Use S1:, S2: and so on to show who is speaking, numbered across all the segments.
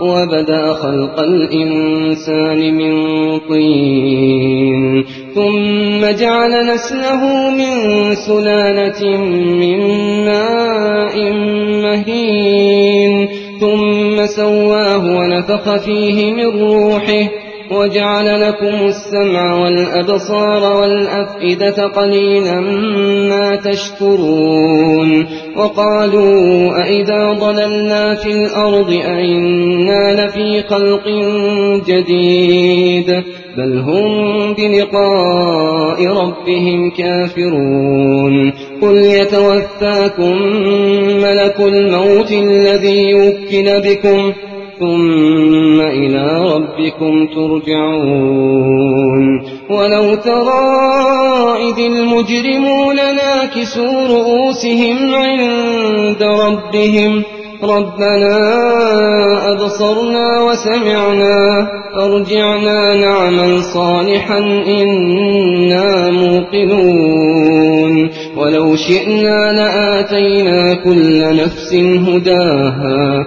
S1: وبدأ خلق الإنسان من طين ثم جعل نسله من سلالة من ماء مهين ثم سواه ونفخ فيه من روحه وجعل لكم السمع والأبصار والأفئدة قليلا ما تشكرون وقالوا أئذا ضللنا في الأرض أئنا لفي خلق جديد بل هم بلقاء ربهم كافرون قل يتوفاكم ملك الموت الذي يوكل بكم ثم إلى ربكم ترجعون ولو ترى إذ المجرمون ناكسوا رؤوسهم عند ربهم ربنا أبصرنا وسمعنا أرجعنا نعمل صالحا إنا موقنون ولو شئنا لآتينا كل نفس هداها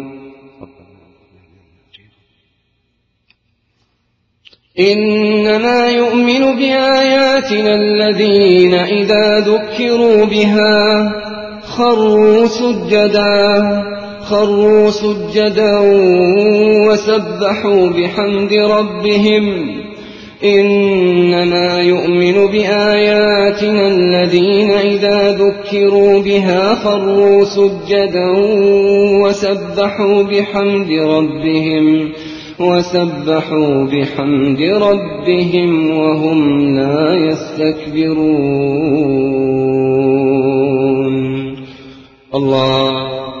S1: إنما يؤمن بآياتنا الذين إذا ذكروا بها خروا سجدا خروا سجدا وسبحوا بحمد ربهم إنما يؤمن بآياتنا الذين إذا ذكروا بها خروا سجدا وسبحوا بحمد ربهم وسبحوا بحمد ربهم وهم لا يستكبرون الله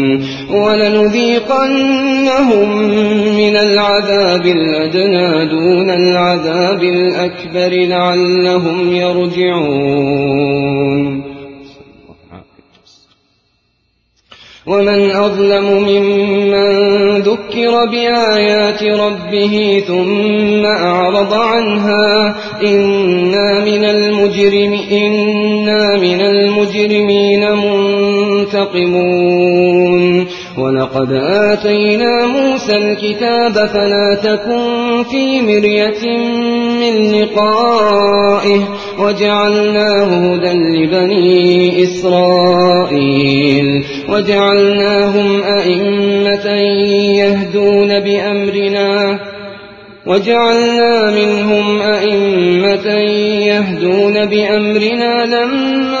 S1: ولنذيقنهم من العذاب الأدنى دون العذاب الأكبر لعلهم يرجعون ومن أظلم ممن ذكر بآيات ربه ثم أعرض عنها إنا من, المجرم إنا من المجرمين منتقمون ولقد آتينا موسى الكتاب فلا تكن في مرية من لقائه وجعلناه هدى لبني إسرائيل وجعلناهم أئمة يهدون بأمرنا وجعلنا منهم أئمة يهدون بأمرنا لما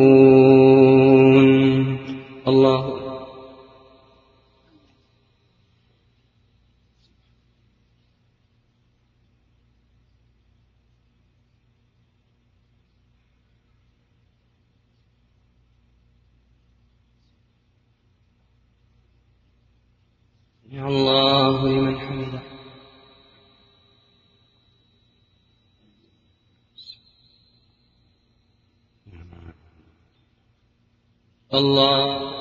S2: الله لمن حمده الله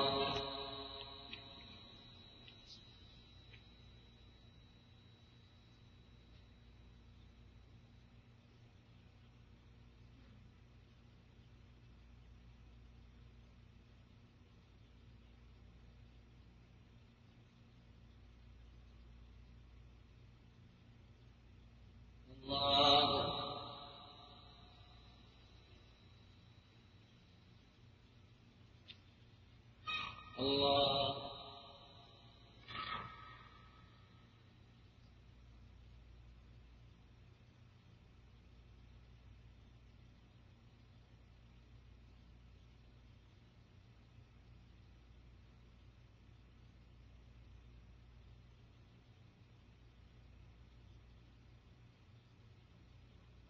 S3: الله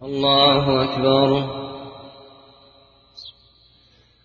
S2: الله أكبر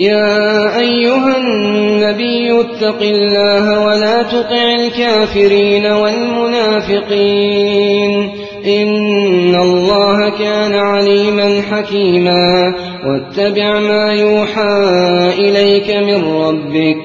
S1: يا أيها النبي اتق الله ولا تقع الكافرين والمنافقين إن الله كان عليما حكيما واتبع ما يوحى إليك من ربك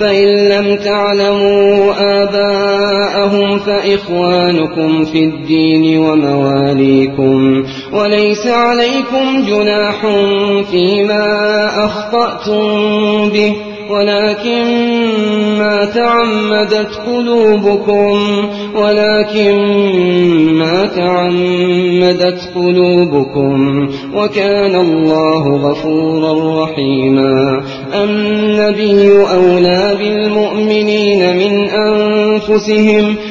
S1: فإن لم تعلموا آباءهم فإخوانكم في الدين ومواليكم وليس عليكم جناح فيما أخطأتم به ولكن ما تعمدت قلوبكم ولكن ما تعمدت قلوبكم وكان الله غفورا رحيما النبي أولى بالمؤمنين من أنفسهم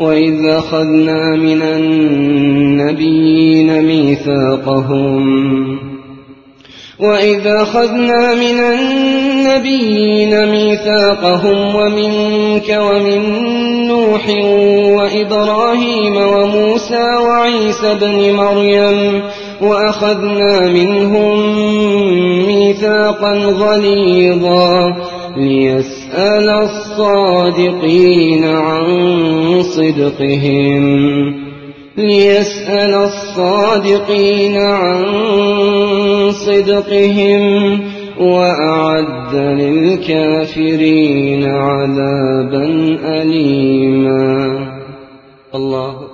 S1: وإذ أخذنا من النبيين ميثاقهم وَإِذْ أَخَذْنَا مِنَ النَّبِيِّينَ مِيثَاقَهُمْ وَمِنْكَ وَمِنْ نُوحٍ وَإِبْرَاهِيمَ وَمُوسَى وَعِيسَى بْنِ مَرْيَمَ وَأَخَذْنَا مِنْهُمْ مِيثَاقًا غَلِيظًا ليسأل الصادقين عن صدقهم ليسأل الصادقين عن صدقهم وأعد للكافرين عذابا أليما الله أكبر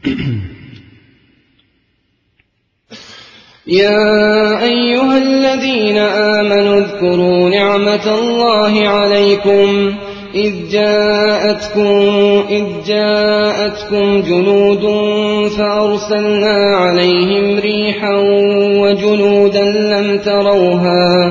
S1: يا أيها الذين آمنوا اذكروا نعمة الله عليكم إذ جاءتكم, إذ جاءتكم جنود فأرسلنا عليهم ريحا وجنودا لم تروها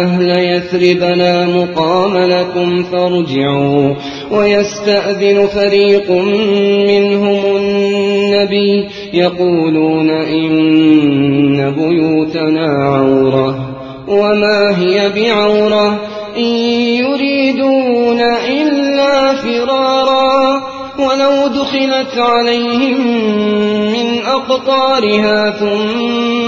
S1: أهل يثرب لا مقام لكم فارجعوا ويستأذن فريق منهم النبي يقولون إن بيوتنا عورة وما هي بعورة إن يريدون إلا فرارا ولو دخلت عليهم من أقطارها ثم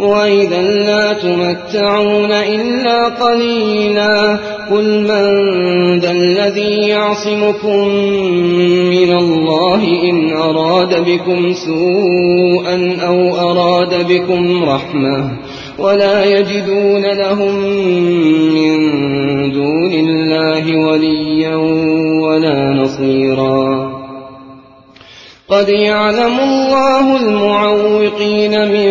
S1: وإذا لا تمتعون إلا قليلا قل من ذا الذي يعصمكم من الله إن أراد بكم سوءا أو أراد بكم رحمة ولا يجدون لهم من دون الله وليا ولا نصيرا قد يعلم الله المعوقين من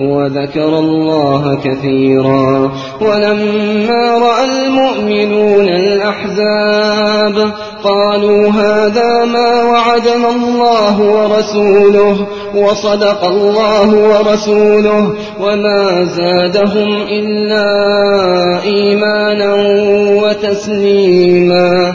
S1: وذكر الله كثيرا ولما رأى المؤمنون الأحزاب قالوا هذا ما وعدنا الله ورسوله وصدق الله ورسوله وما زادهم إلا إيمانا وتسليما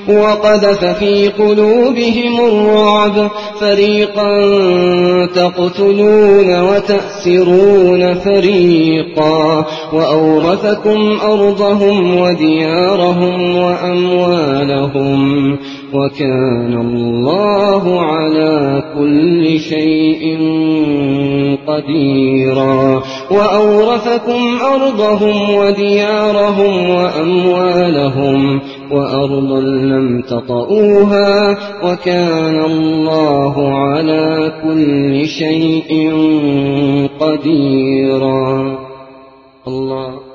S1: وقذف في قلوبهم الرعب فريقا تقتلون وتأسرون فريقا وأورثكم أرضهم وديارهم وأموالهم وكان الله على كل شيء قديرا وأورثكم أرضهم وديارهم وأموالهم وأرضا لم تطؤوها وكان الله على كل شيء قديرا الله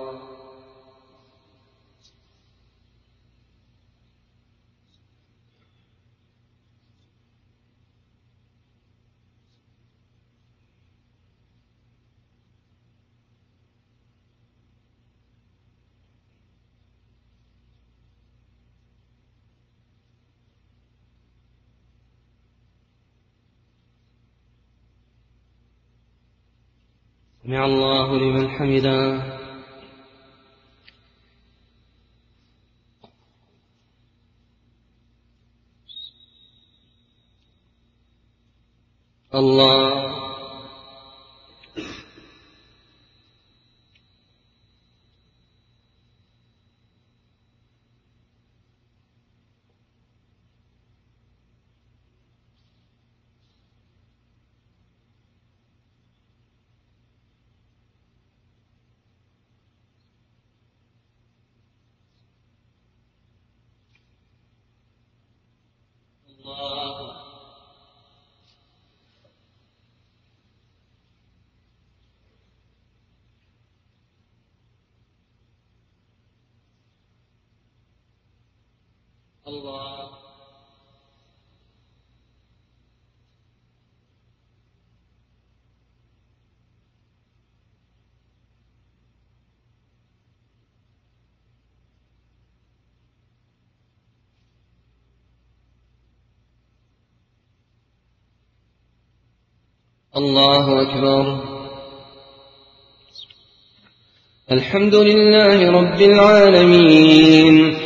S3: سمع الله لمن حمدا
S2: الله
S3: الله
S1: الله أكبر الحمد لله رب العالمين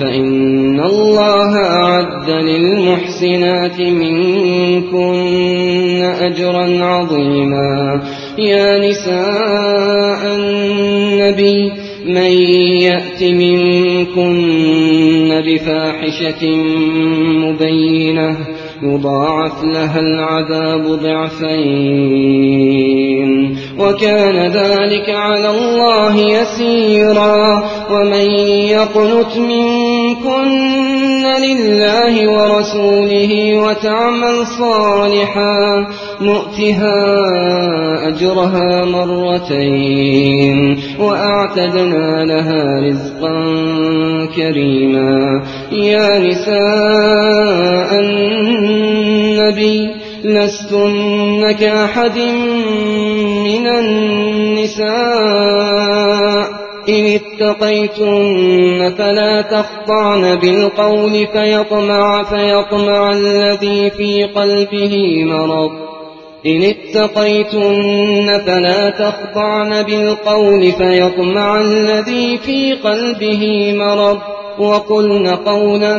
S1: فإن الله أعد للمحسنات منكن أجرا عظيما يا نساء النبي من يأت منكن بفاحشة مبينة يضاعف لها العذاب ضعفين وكان ذلك على الله يسيرا ومن يقنت منكن لِلَّهِ وَرَسُولِهِ وَتَعْمَلْ صَالِحًا نُؤْتِهَا أَجْرَهَا مَرَّتَيْنِ وَأَعْتَدْنَا لَهَا رِزْقًا كَرِيمًا يَا نِسَاءَ النَّبِيِّ لَسْتُنَّ كَأَحَدٍ مِّنَ النِّسَاءِ إن اتقيتن فلا تخطعن بالقول فيطمع فيطمع الذي في قلبه مرض إن اتقيتن فلا تخطعن بالقول فيطمع الذي في قلبه مرض وقلن قولا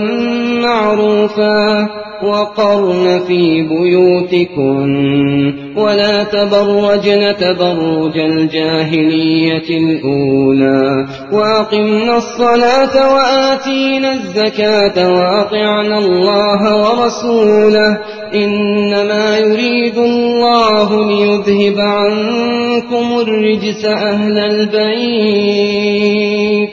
S1: معروفا وقرن في بيوتكن ولا تبرجن تبرج الجاهلية الأولى واقمنا الصلاة وآتينا الزكاة واطعنا الله ورسوله إنما يريد الله ليذهب عنكم الرجس أهل البيت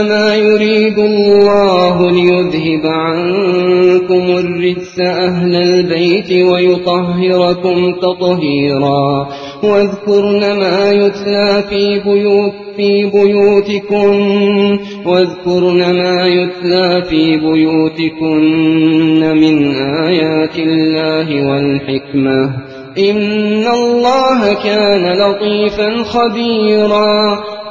S1: إنما يريد الله ليذهب عنكم الرجس أهل البيت ويطهركم تطهيرا واذكرن ما يتلى في بيوت في بيوتكن واذكرن ما يتلى في بيوتكن من آيات الله والحكمة إن الله كان لطيفا خبيرا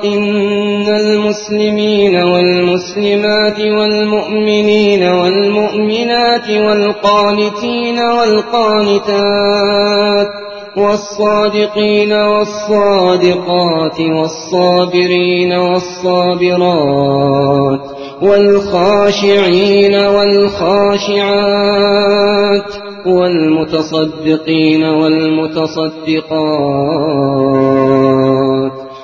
S1: إن المسلمين والمسلمات والمؤمنين والمؤمنات والقانتين والقانتات والصادقين والصادقات والصابرين والصابرات والخاشعين والخاشعات والمتصدقين والمتصدقات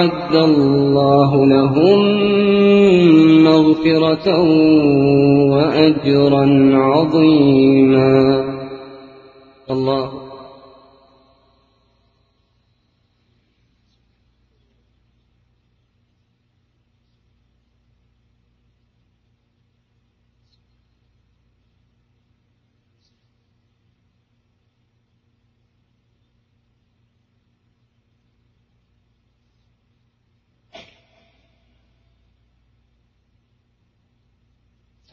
S1: أعد الله لهم مغفرة وأجرا عظيما
S2: الله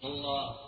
S2: الله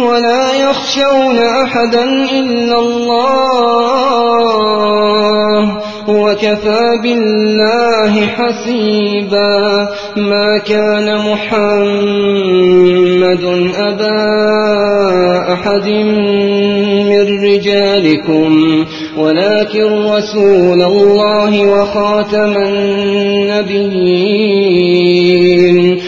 S1: ولا يخشون أحدا إلا الله وكفى بالله حسيبا ما كان محمد أبا أحد من رجالكم ولكن رسول الله وخاتم النبيين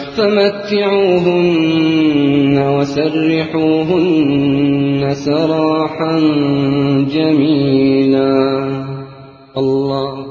S1: فمتعوهن وسرحوهن سراحا جميلا الله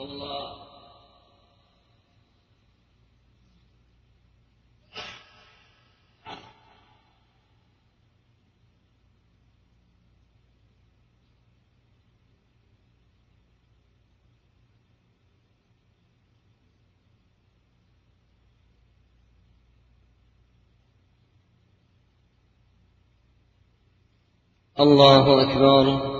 S3: الله
S1: الله أكبر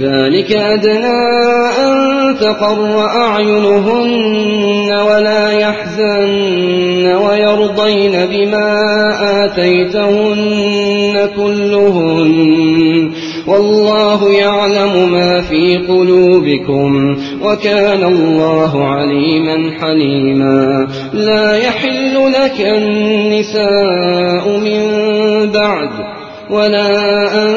S1: ذلك أدنى أن تقر أعينهن ولا يحزن ويرضين بما آتيتهن كلهن والله يعلم ما في قلوبكم وكان الله عليما حليما لا يحل لك النساء من بعد ولا أن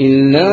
S1: إلا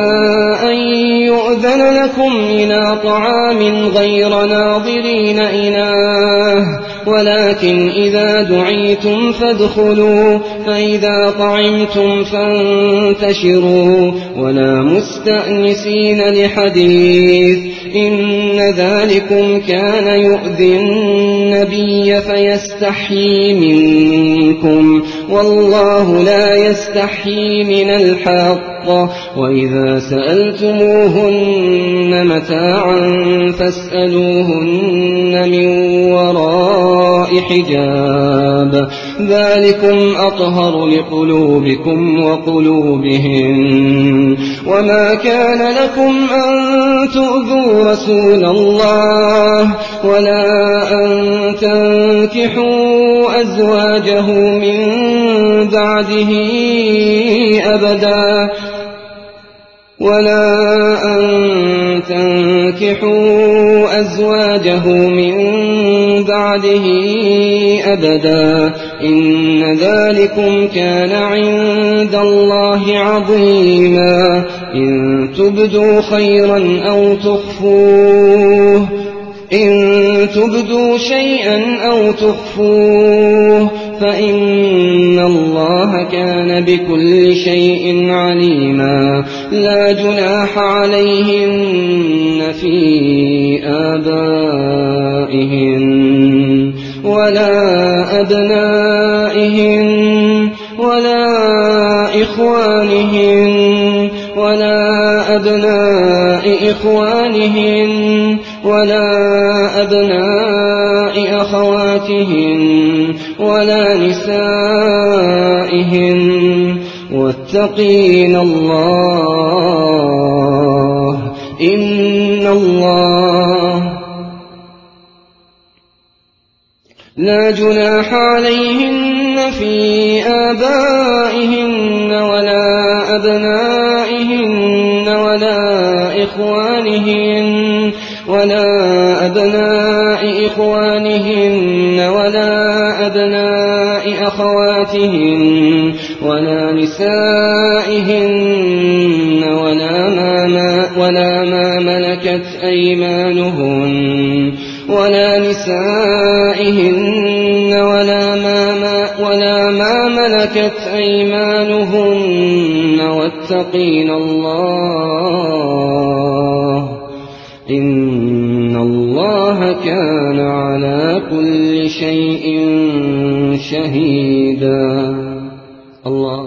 S1: أن يؤذن لكم إلى طعام غير ناظرين إله ولكن إذا دعيتم فادخلوا فإذا طعمتم فانتشروا ولا مستأنسين لحديث إن ذلكم كان يؤذي النبي فيستحيي منكم والله لا يستحيي من الحق الحق وإذا سألتموهن متاعا فاسألوهن من وراء حجاب ذلكم أطهر لقلوبكم وقلوبهم وما كان لكم أن تؤذوا رسول الله ولا أن تنكحوا أزواجه من بعده أبدا ولا أن تنكحوا أزواجه من بعده أبدا إن ذلكم كان عند الله عظيما إن تبدوا خيرا أو تخفوه إن تبدوا شيئا أو تخفوه فإن الله كان بكل شيء عليما لا جناح عليهن في آبائهن ولا أبنائهن ولا إخوانهن ولا أبناء إخوانهن ولا أبناء أخواتهن ولا نسائهن واتقين الله إن الله لا جناح عليهن في آبائهن ولا أبنائهن ولا إخوانهن ولا أبناء إخوانهن ولا أبناء أخواتهن ولا نسائهن ولا ما, ما, ولا ما ملكت أيمانهن ولا نسائهن ولا ما, ما, ولا ما ملكت أيمانهن واتقين الله إن الله كان على كل شيء شهيدا الله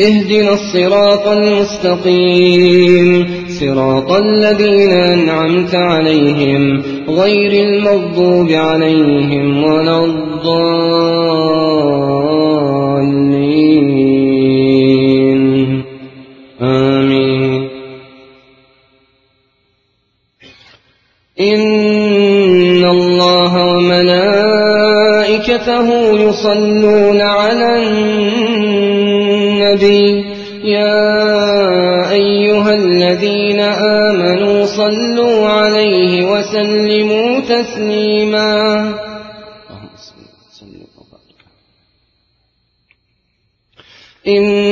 S1: اهدنا الصراط المستقيم صراط الذين أنعمت عليهم غير المغضوب عليهم ولا الضالين آمين إن الله وملائكته يصلون على النبي عندي يا أيها الذين آمنوا صلوا عليه وسلموا تسليما إن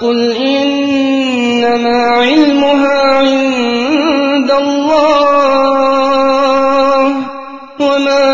S1: قل إنما علمها عند الله وما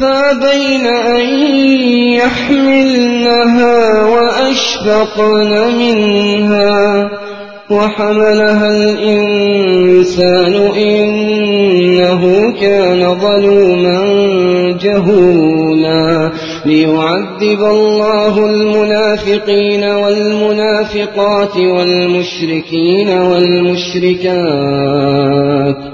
S1: فابين أن يحملنها وأشفقن منها وحملها الإنسان إنه كان ظلوما جهولا ليعذب الله المنافقين والمنافقات والمشركين والمشركات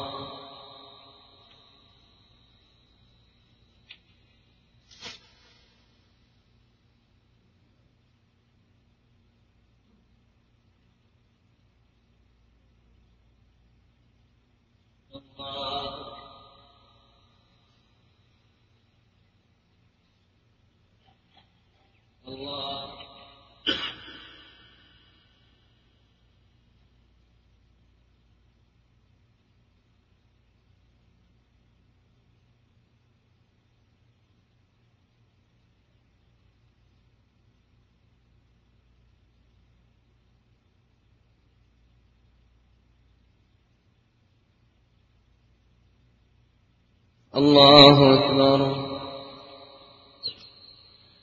S3: الله أكبر
S2: الله
S1: أكبر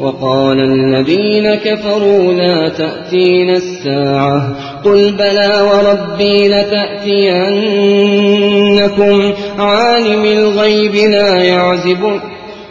S1: وقال الذين كفروا لا تأتين الساعة قل بلى وربي لتأتينكم عالم الغيب لا يعزب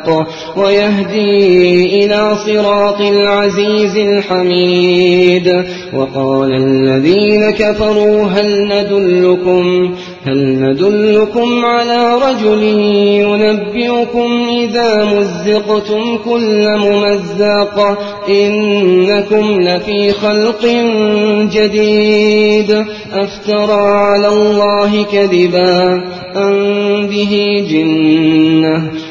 S1: الحق ويهدي إلى صراط العزيز الحميد وقال الذين كفروا هل ندلكم هل ندلكم على رجل ينبئكم إذا مزقتم كل ممزاق إنكم لفي خلق جديد أفترى على الله كذبا أن به جنة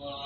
S3: الله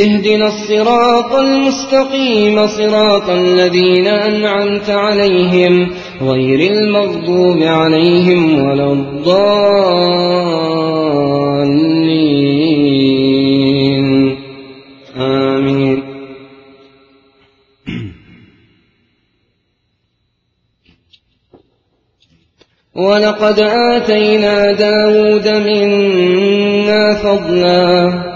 S1: اهدنا الصراط المستقيم صراط الذين أنعمت عليهم غير المغضوب عليهم ولا الضالين آمين ولقد آتينا داود منا فضلا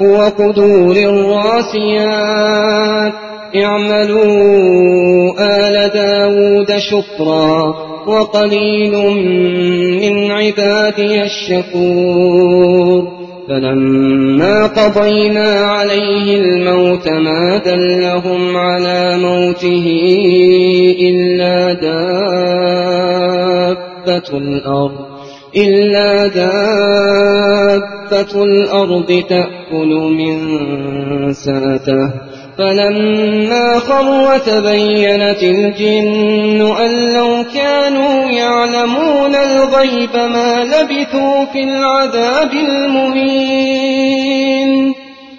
S1: وقدور للراسيات اعملوا آل داود شطرا وقليل من عبادي الشكور فلما قضينا عليه الموت ما دلهم على موته إلا دابة الأرض إلا دابة الأرض تأكل من ساته فلما خر تبينت الجن أن لو كانوا يعلمون الغيب ما لبثوا في العذاب المهين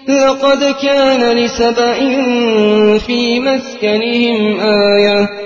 S1: لقد كان لسبأ في مسكنهم آية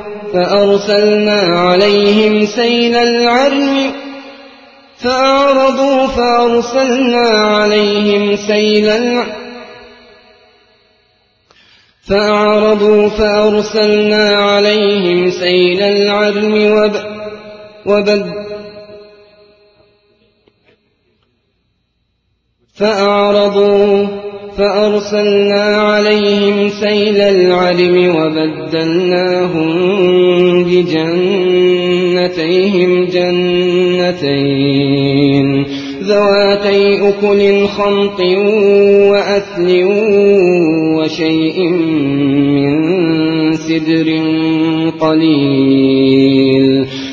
S1: فأرسلنا عليهم سيل العرم فأعرضوا فأرسلنا عليهم سيل العرم فأعرضوا فأرسلنا عليهم سيل العرم وب وبد فأعرضوا فأرسلنا عليهم سيل العلم وبدلناهم بجنتيهم جنتين ذواتي أكل خمط وأثل وشيء من سدر قليل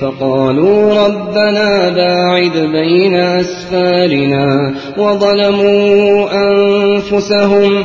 S1: فقالوا ربنا باعد بين أسفارنا وظلموا أنفسهم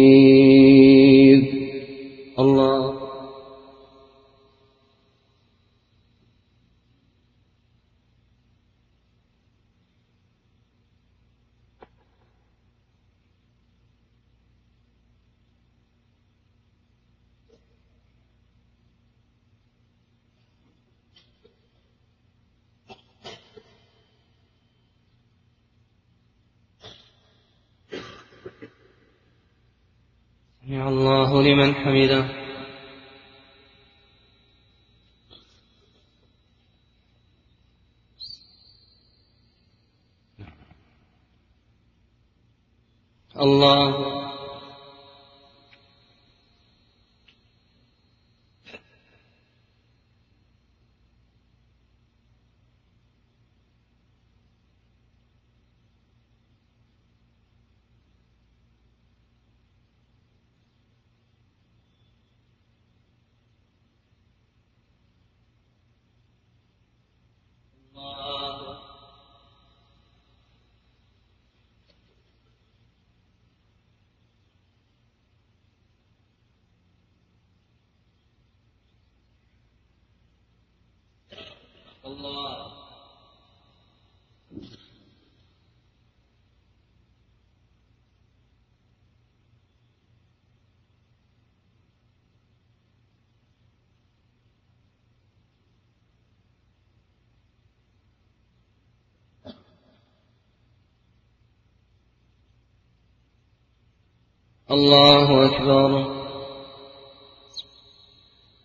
S2: الله لمن حمده الله
S3: الله
S1: الله أكبر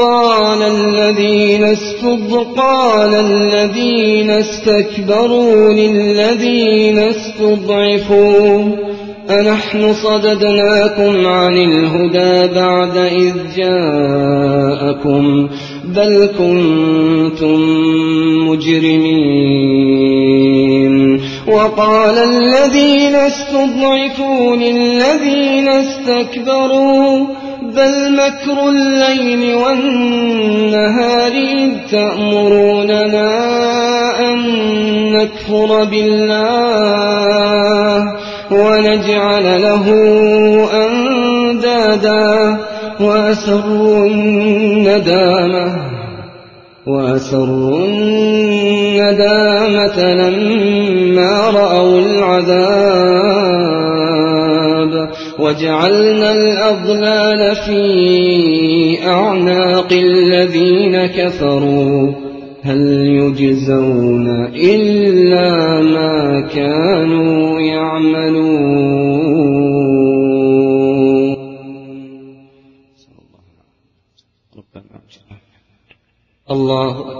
S1: قال الذين قال الذين استكبروا للذين استضعفوا أنحن صددناكم عن الهدى بعد إذ جاءكم بل كنتم مجرمين وقال الذين استضعفوا للذين استكبروا بل مكر الليل والنهار إذ تأمروننا أن نكفر بالله ونجعل له أندادا وأسروا الندامة وأسروا الندامة لما رأوا العذاب وجعلنا الأضلال في أعناق الذين كفروا هل يجزون إلا ما كانوا يعملون
S2: الله أكبر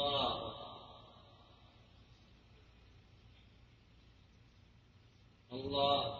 S2: Father. Allah.